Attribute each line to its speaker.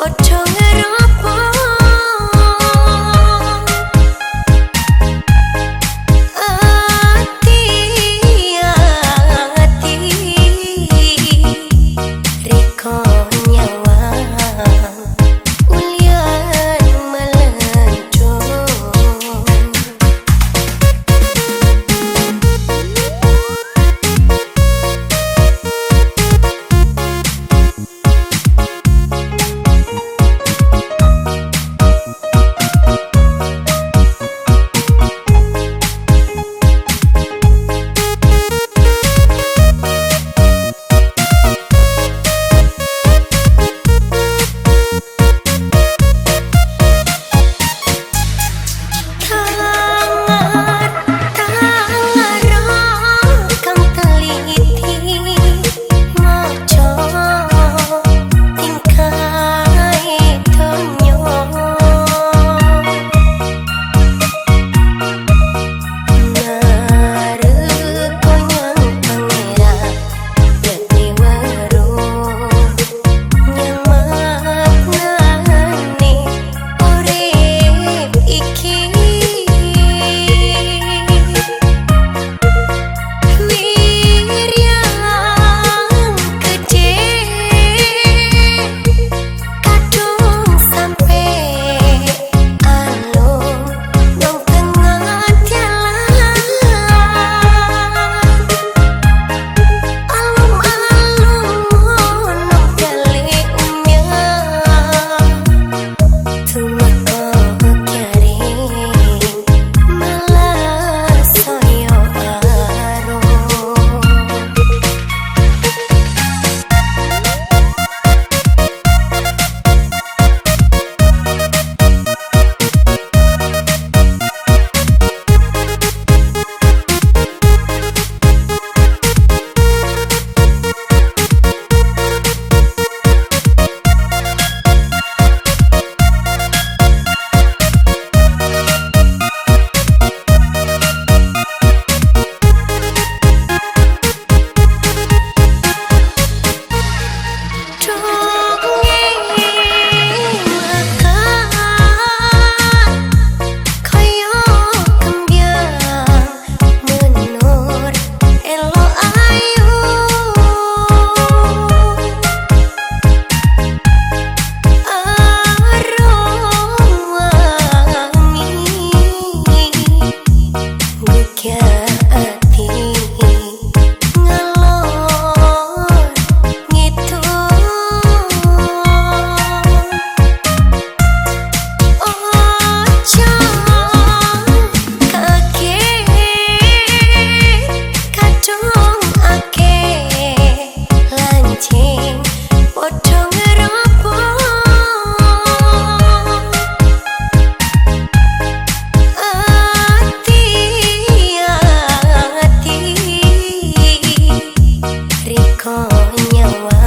Speaker 1: what to 念文。